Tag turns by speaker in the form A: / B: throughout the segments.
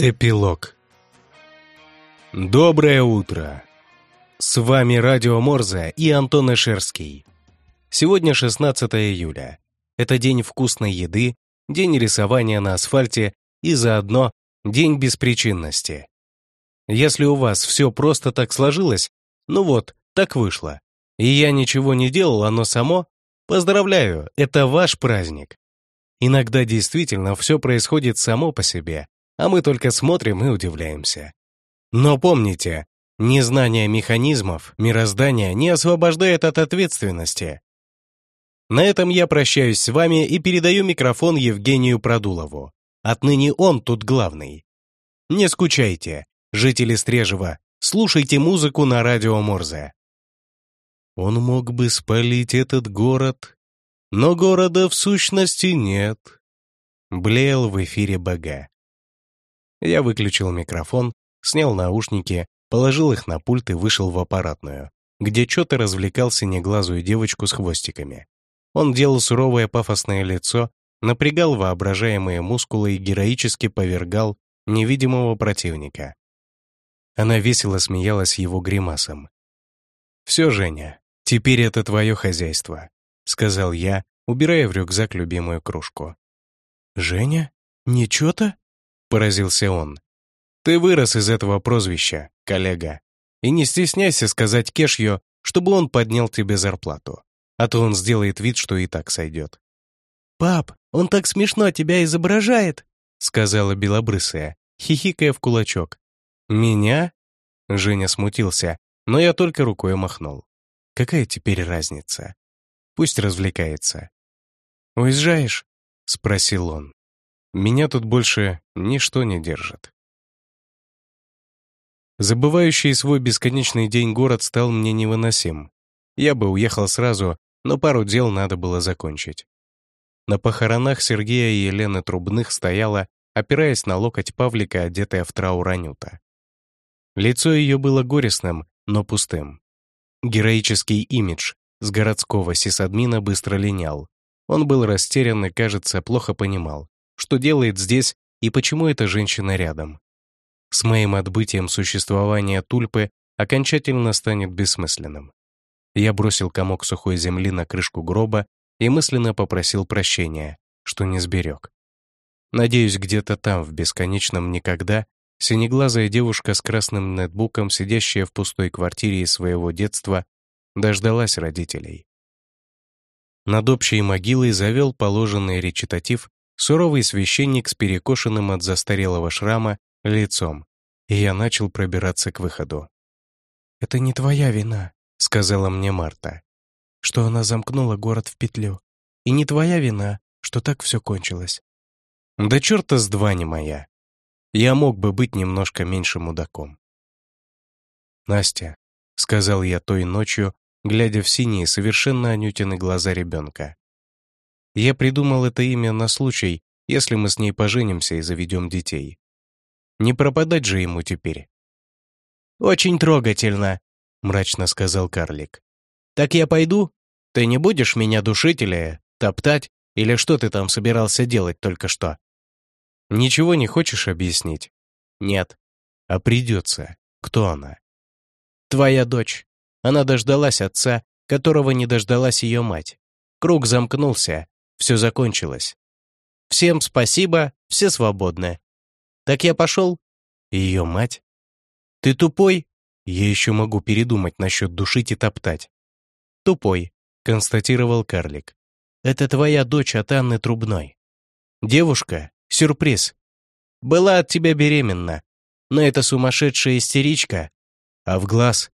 A: Эпилог Доброе утро! С вами Радио Морзе и Антон Эшерский. Сегодня 16 июля. Это день вкусной еды, день рисования на асфальте и заодно день беспричинности. Если у вас все просто так сложилось, ну вот, так вышло, и я ничего не делал, оно само, поздравляю, это ваш праздник. Иногда действительно все происходит само по себе, а мы только смотрим и удивляемся. Но помните, незнание механизмов мироздания не освобождает от ответственности. На этом я прощаюсь с вами и передаю микрофон Евгению Продулову. Отныне он тут главный. Не скучайте, жители Стрежева, слушайте музыку на радио Морзе. Он мог бы спалить этот город, но города в сущности нет. Блеял в эфире БГ. Я выключил микрофон, снял наушники, положил их на пульт и вышел в аппаратную, где что-то развлекал синеглазую девочку с хвостиками. Он делал суровое пафосное лицо, напрягал воображаемые мускулы и героически повергал невидимого противника. Она весело смеялась его гримасом. «Все, Женя, теперь это твое хозяйство», — сказал я, убирая в рюкзак любимую кружку. «Женя? Ничего-то?» — поразился он. «Ты вырос из этого прозвища, коллега. И не стесняйся сказать Кешью, чтобы он поднял тебе зарплату. А то он сделает вид, что и так сойдет».
B: «Пап, он так смешно тебя изображает», — сказала белобрысая, хихикая в кулачок.
A: «Меня?» — Женя смутился, но я только рукой махнул. «Какая теперь разница? Пусть развлекается». «Уезжаешь?» — спросил он. Меня тут больше ничто не держит. Забывающий свой бесконечный день город стал мне невыносим. Я бы уехал сразу, но пару дел надо было закончить. На похоронах Сергея и Елены Трубных стояла, опираясь на локоть Павлика, одетая в траур Анюта. Лицо ее было горестным, но пустым. Героический имидж с городского сисадмина быстро линял. Он был растерян и, кажется, плохо понимал, что делает здесь и почему эта женщина рядом. С моим отбытием существования тульпы окончательно станет бессмысленным. Я бросил комок сухой земли на крышку гроба и мысленно попросил прощения, что не сберег. Надеюсь, где-то там, в бесконечном никогда, синеглазая девушка с красным нетбуком, сидящая в пустой квартире своего детства, дождалась родителей. Над общей могилой завел положенный речитатив суровый священник с перекошенным от застарелого шрама лицом, и я начал пробираться к выходу.
B: «Это не твоя вина», — сказала мне Марта, «что она замкнула город в петлю. И не твоя вина, что так все кончилось».
A: «Да черта с два не моя. Я мог бы быть немножко меньше мудаком». «Настя», — сказал я той ночью, глядя в синие, совершенно анютины глаза ребенка. Я придумал это имя на случай, если мы с ней поженимся и заведем детей. Не пропадать же ему теперь.
B: «Очень трогательно», — мрачно сказал карлик. «Так я пойду? Ты не будешь меня душить или топтать, или что ты там собирался делать только что?»
A: «Ничего не хочешь объяснить?»
B: «Нет».
A: «А придется. Кто она?»
B: «Твоя дочь. Она дождалась отца, которого не дождалась ее мать. Круг замкнулся, все закончилось. Всем спасибо, все свободны. Так я пошел?
A: Ее мать?
B: Ты тупой?
A: Я еще могу передумать насчет душить и топтать.
B: Тупой, констатировал карлик. Это твоя дочь от Анны Трубной. Девушка, сюрприз. Была от тебя беременна, но это сумасшедшая истеричка. А в глаз?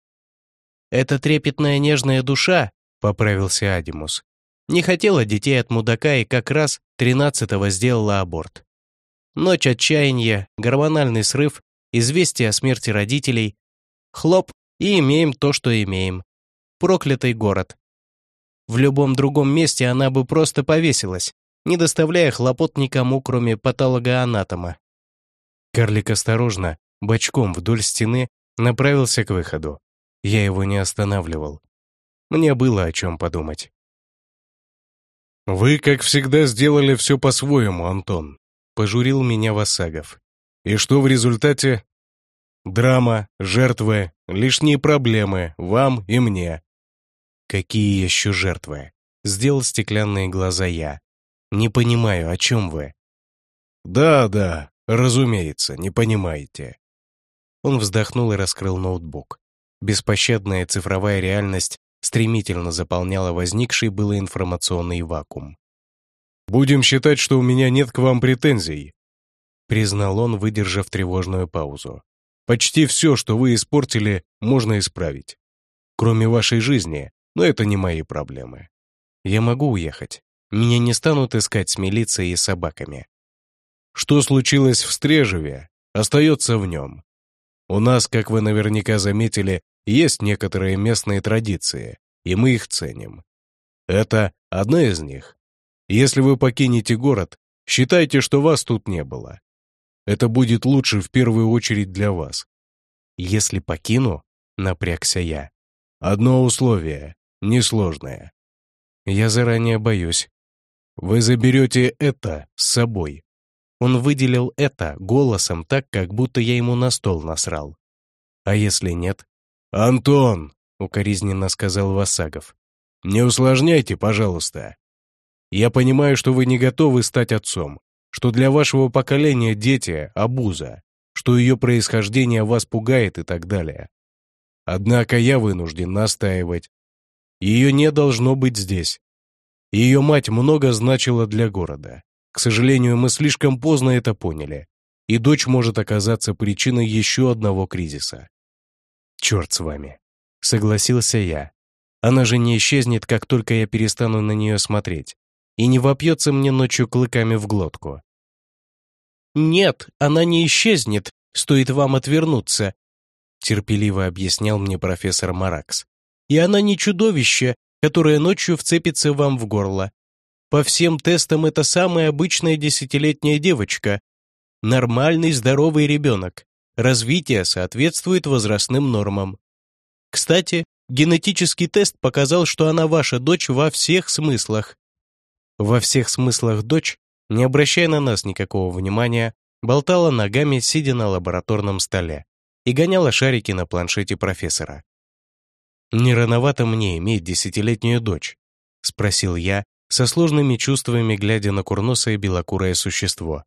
B: Это трепетная нежная душа, поправился Адимус. Не хотела детей от мудака и как раз тринадцатого сделала аборт. Ночь отчаяния, гормональный срыв, известие о смерти родителей. Хлоп, и имеем то, что имеем. Проклятый город. В любом другом месте она бы просто повесилась, не доставляя хлопот никому, кроме патологоанатома.
A: Карлик осторожно, бочком вдоль стены, направился к выходу. Я его не останавливал. Мне было о чем подумать. «Вы, как всегда, сделали все по-своему, Антон», — пожурил меня Васагов. И что в результате? Драма, жертвы, лишние проблемы вам и мне. Какие еще жертвы? Сделал стеклянные глаза я. Не понимаю, о чем вы? Да, да, разумеется, не понимаете. Он вздохнул и раскрыл ноутбук. Беспощадная цифровая реальность стремительно заполняла возникший было информационный вакуум. «Будем считать, что у меня нет к вам претензий», признал он, выдержав тревожную паузу. «Почти все, что вы испортили, можно исправить. Кроме вашей жизни, но это не мои проблемы. Я могу уехать. Меня не станут искать с милицией и собаками. Что случилось в Стрежеве, остается в нем. У нас, как вы наверняка заметили, есть некоторые местные традиции, и мы их ценим. Это одна из них. Если вы покинете город, считайте, что вас тут не было. Это будет лучше в первую очередь для вас. Если покину, напрягся я. Одно условие, несложное. Я заранее боюсь. Вы заберете это с собой. Он выделил это голосом так, как будто я ему на стол насрал. А если нет? «Антон!» — укоризненно сказал Васагов. «Не усложняйте, пожалуйста. Я понимаю, что вы не готовы стать отцом, что для вашего поколения дети — обуза, что ее происхождение вас пугает и так далее. Однако я вынужден настаивать. Ее не должно быть здесь. Ее мать много значила для города. К сожалению, мы слишком поздно это поняли, и дочь может оказаться причиной еще одного кризиса. Черт с вами. Согласился я. Она же не исчезнет, как только я перестану на нее смотреть, и не вопьется мне ночью клыками в глотку. «Нет, она не исчезнет, стоит вам отвернуться», терпеливо объяснял мне профессор Маракс. «И она не чудовище, которое ночью вцепится вам в горло. По всем тестам это самая обычная десятилетняя девочка. Нормальный здоровый ребенок. Развитие соответствует возрастным нормам. Кстати, генетический тест показал, что она ваша дочь во всех смыслах. Во всех смыслах дочь, не обращая на нас никакого внимания, болтала ногами, сидя на лабораторном столе, и гоняла шарики на планшете профессора. «Не рановато мне иметь десятилетнюю дочь?» — спросил я, со сложными чувствами глядя на курносое белокурое существо.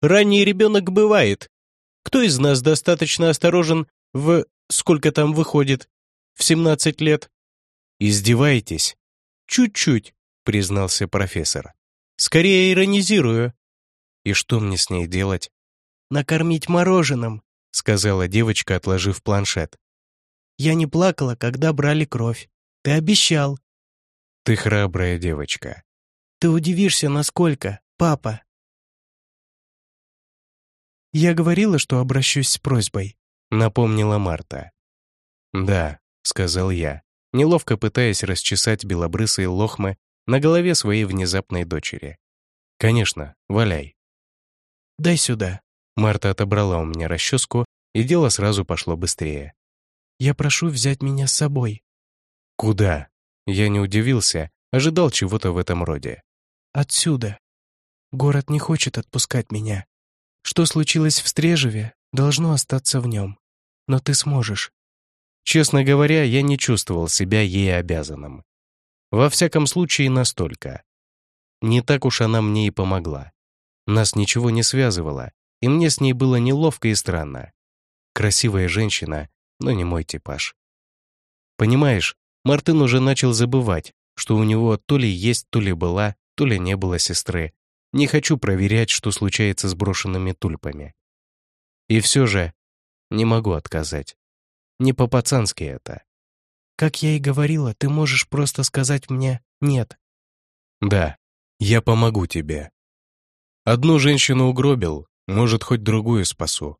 A: «Ранний ребенок бывает. Кто из нас достаточно осторожен в... сколько там выходит? В 17 лет?» «Издеваетесь?» «Чуть-чуть», — признался профессор. «Скорее иронизирую». «И что мне с ней делать?» «Накормить мороженым», — сказала девочка, отложив планшет. «Я не плакала, когда брали кровь. Ты обещал». Ты храбрая девочка. Ты удивишься, насколько, папа. Я говорила, что обращусь с просьбой, напомнила Марта. Да, сказал я, неловко пытаясь расчесать белобрысые лохмы на голове своей внезапной дочери. Конечно, валяй. Дай сюда. Марта отобрала у меня расческу, и дело сразу пошло быстрее. Я прошу взять меня с собой. Куда? Я не удивился, ожидал чего-то в этом роде. «Отсюда. Город не хочет отпускать меня. Что случилось в Стрежеве, должно остаться в нем. Но ты сможешь». Честно говоря, я не чувствовал себя ей обязанным. Во всяком случае, настолько. Не так уж она мне и помогла. Нас ничего не связывало, и мне с ней было неловко и странно. Красивая женщина, но не мой типаж. Понимаешь, Мартын уже начал забывать, что у него то ли есть, то ли была, то ли не было сестры. Не хочу проверять, что случается с брошенными тульпами. И все же не могу отказать. Не по-пацански это. Как я и говорила, ты можешь просто сказать мне «нет». Да, я помогу тебе. Одну женщину угробил, может, хоть другую спасу.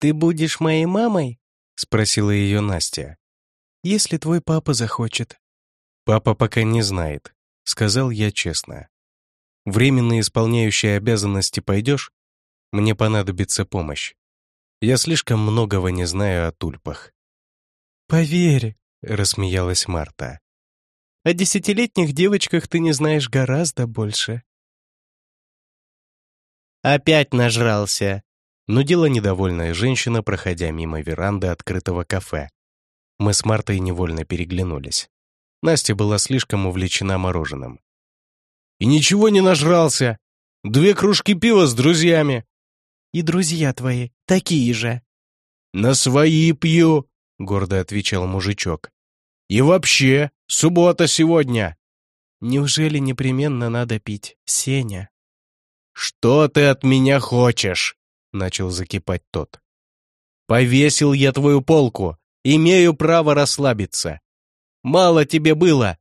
A: «Ты будешь моей мамой?» — спросила ее Настя если твой папа захочет». «Папа пока не знает», — сказал я честно. «Временно исполняющий обязанности пойдешь? Мне понадобится помощь. Я слишком многого не знаю о тульпах». «Поверь», — рассмеялась Марта. «О десятилетних девочках ты не знаешь гораздо больше».
B: «Опять нажрался!» Нудила недовольная женщина, проходя мимо веранды открытого кафе. Мы с Мартой невольно переглянулись. Настя была слишком увлечена мороженым. «И ничего не нажрался! Две кружки пива с друзьями!»
C: «И друзья твои такие же!»
B: «На свои пью!» — гордо отвечал мужичок. «И вообще, суббота сегодня!»
C: «Неужели непременно надо пить, Сеня?»
B: «Что ты от меня хочешь?» — начал закипать тот. «Повесил я твою полку, имею право расслабиться. Мало тебе было!»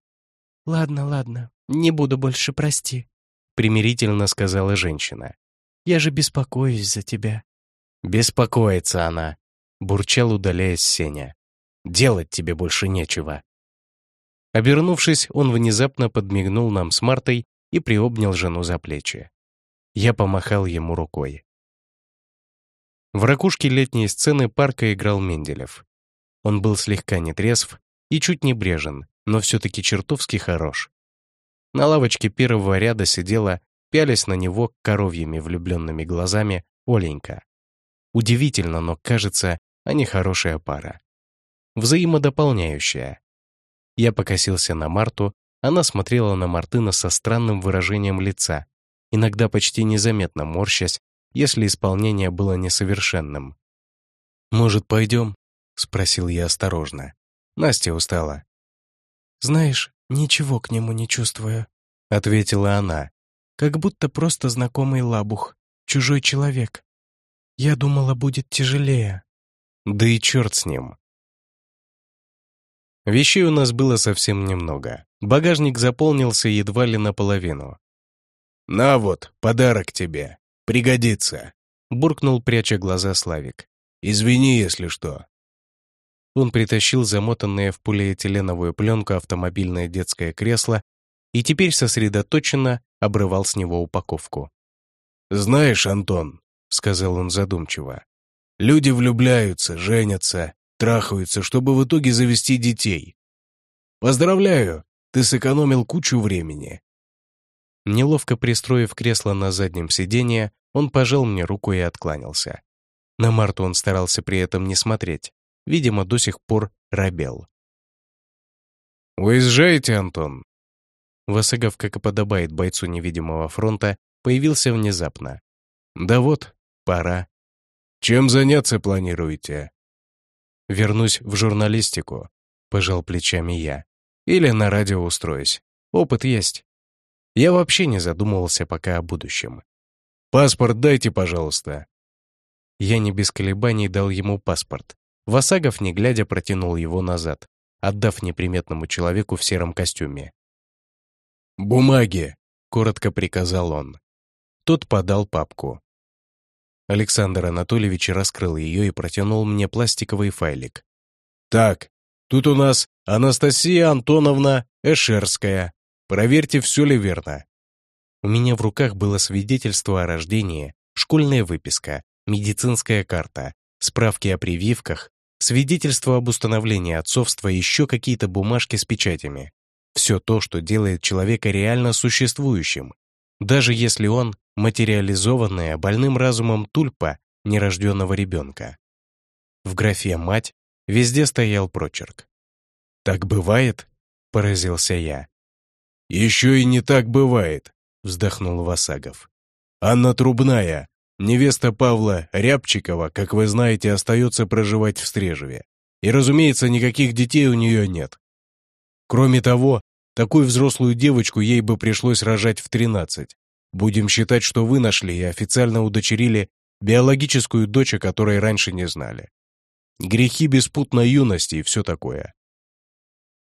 C: «Ладно, ладно, не буду больше, прости», — примирительно сказала женщина. «Я же беспокоюсь за тебя».
B: «Беспокоится она», — бурчал, удаляясь Сеня. «Делать тебе больше нечего». Обернувшись, он внезапно подмигнул нам с Мартой и приобнял жену за плечи. Я помахал ему рукой. В ракушке летней сцены парка играл Менделев. Он был слегка нетрезв и чуть небрежен, но все-таки чертовски хорош. На лавочке первого ряда сидела, пялясь на него коровьими влюбленными глазами, Оленька. Удивительно, но кажется, они хорошая пара. Взаимодополняющая. Я покосился на Марту, она смотрела на Мартына со странным выражением лица, иногда почти незаметно морщась, если исполнение было несовершенным. «Может, пойдем?» — спросил я осторожно. Настя устала.
C: «Знаешь, ничего к нему не чувствую», — ответила она. «Как будто просто знакомый лабух, чужой человек. Я думала, будет тяжелее».
B: Да и черт с ним. Вещей у нас было совсем немного. Багажник заполнился едва ли наполовину. «На вот, подарок тебе. Пригодится», — буркнул, пряча глаза Славик. «Извини, если что». Он притащил замотанное в полиэтиленовую пленку автомобильное детское кресло и теперь сосредоточенно обрывал с него упаковку. «Знаешь, Антон», — сказал он задумчиво, — «люди влюбляются, женятся, трахаются, чтобы в итоге завести детей. Поздравляю, ты сэкономил кучу времени». Неловко пристроив кресло на заднем сиденье, он пожал мне руку и откланялся. На Марту он старался при этом не смотреть видимо, до сих пор робел. «Уезжаете, Антон?» Васыгов, как и подобает бойцу невидимого фронта, появился внезапно. «Да вот, пора. Чем заняться планируете?» «Вернусь в журналистику», — пожал плечами я. «Или на радио устроюсь. Опыт есть. Я вообще не задумывался пока о будущем. Паспорт дайте, пожалуйста». Я не без колебаний дал ему паспорт, Васагов, не глядя, протянул его назад, отдав неприметному человеку в сером костюме. «Бумаги!» — коротко приказал он. Тот подал папку. Александр Анатольевич раскрыл ее и протянул мне пластиковый файлик. «Так, тут у нас Анастасия Антоновна Эшерская. Проверьте, все ли верно». У меня в руках было свидетельство о рождении, школьная выписка, медицинская карта, справки о прививках, свидетельство об установлении отцовства и еще какие-то бумажки с печатями. Все то, что делает человека реально существующим, даже если он материализованная больным разумом тульпа нерожденного ребенка. В графе «мать» везде стоял прочерк. «Так бывает?» — поразился я. «Еще и не так бывает», — вздохнул Васагов. «Анна Трубная, Невеста Павла Рябчикова, как вы знаете, остается проживать в Стрежеве. И, разумеется, никаких детей у нее нет. Кроме того, такую взрослую девочку ей бы пришлось рожать в 13. Будем считать, что вы нашли и официально удочерили биологическую дочь, о которой раньше не знали. Грехи беспутной юности и все такое.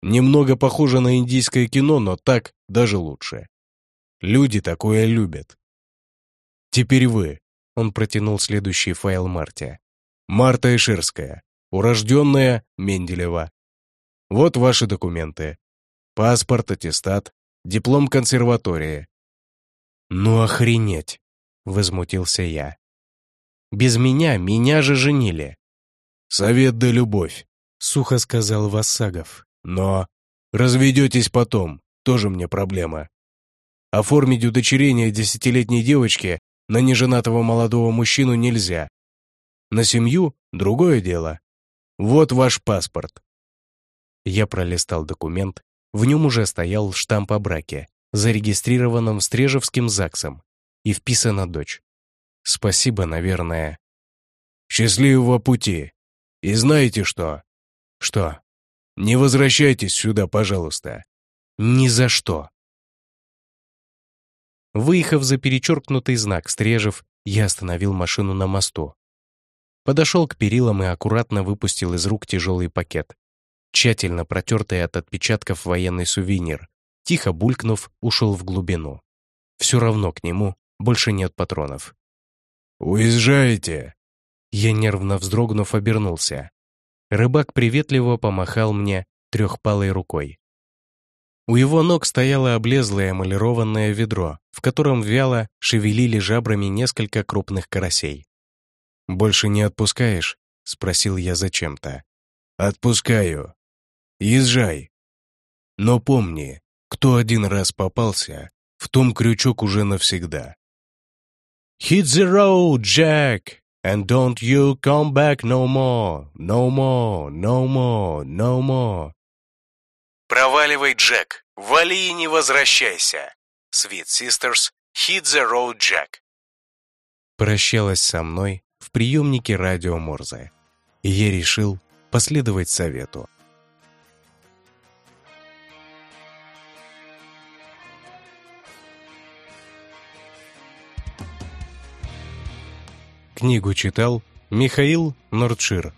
B: Немного похоже на индийское кино, но так даже лучше. Люди такое любят. Теперь вы. Он протянул следующий файл Марте. «Марта Иширская, урожденная Менделева. Вот ваши документы. Паспорт, аттестат, диплом консерватории». «Ну охренеть!» — возмутился я. «Без меня, меня же женили». «Совет да любовь», — сухо сказал Вассагов. «Но разведетесь потом, тоже мне проблема. Оформить удочерение десятилетней девочки На неженатого молодого мужчину нельзя. На семью — другое дело. Вот ваш паспорт».
A: Я пролистал документ, в нем уже стоял штамп о браке, зарегистрированном Стрежевским ЗАГСом, и вписана дочь. Спасибо, наверное.
B: «Счастливого пути! И знаете что?»
A: «Что?»
B: «Не возвращайтесь сюда, пожалуйста».
A: «Ни за что!» Выехав за перечеркнутый знак Стрежев, я остановил машину на мосту. Подошел к перилам и аккуратно выпустил из рук тяжелый пакет. Тщательно протертый от отпечатков военный сувенир, тихо булькнув, ушел в глубину. Все равно к нему больше нет патронов.
B: «Уезжаете?»
A: Я нервно вздрогнув, обернулся. Рыбак приветливо помахал мне трехпалой рукой. У его ног стояло облезлое эмалированное ведро, в котором вяло шевелили жабрами несколько крупных карасей. «Больше не отпускаешь?» — спросил я зачем-то.
B: «Отпускаю. Езжай. Но помни, кто один раз попался, в том крючок уже навсегда».
A: «Hit the road, Jack, and don't you come back no more, no more, no more, no more».
B: «Проваливай, Джек, вали и не возвращайся». Sweet Sisters, Hit the Road, Jack.
A: Прощалась со мной в приемнике радио Морзе, и я решил последовать совету. Книгу читал Михаил Нордшир.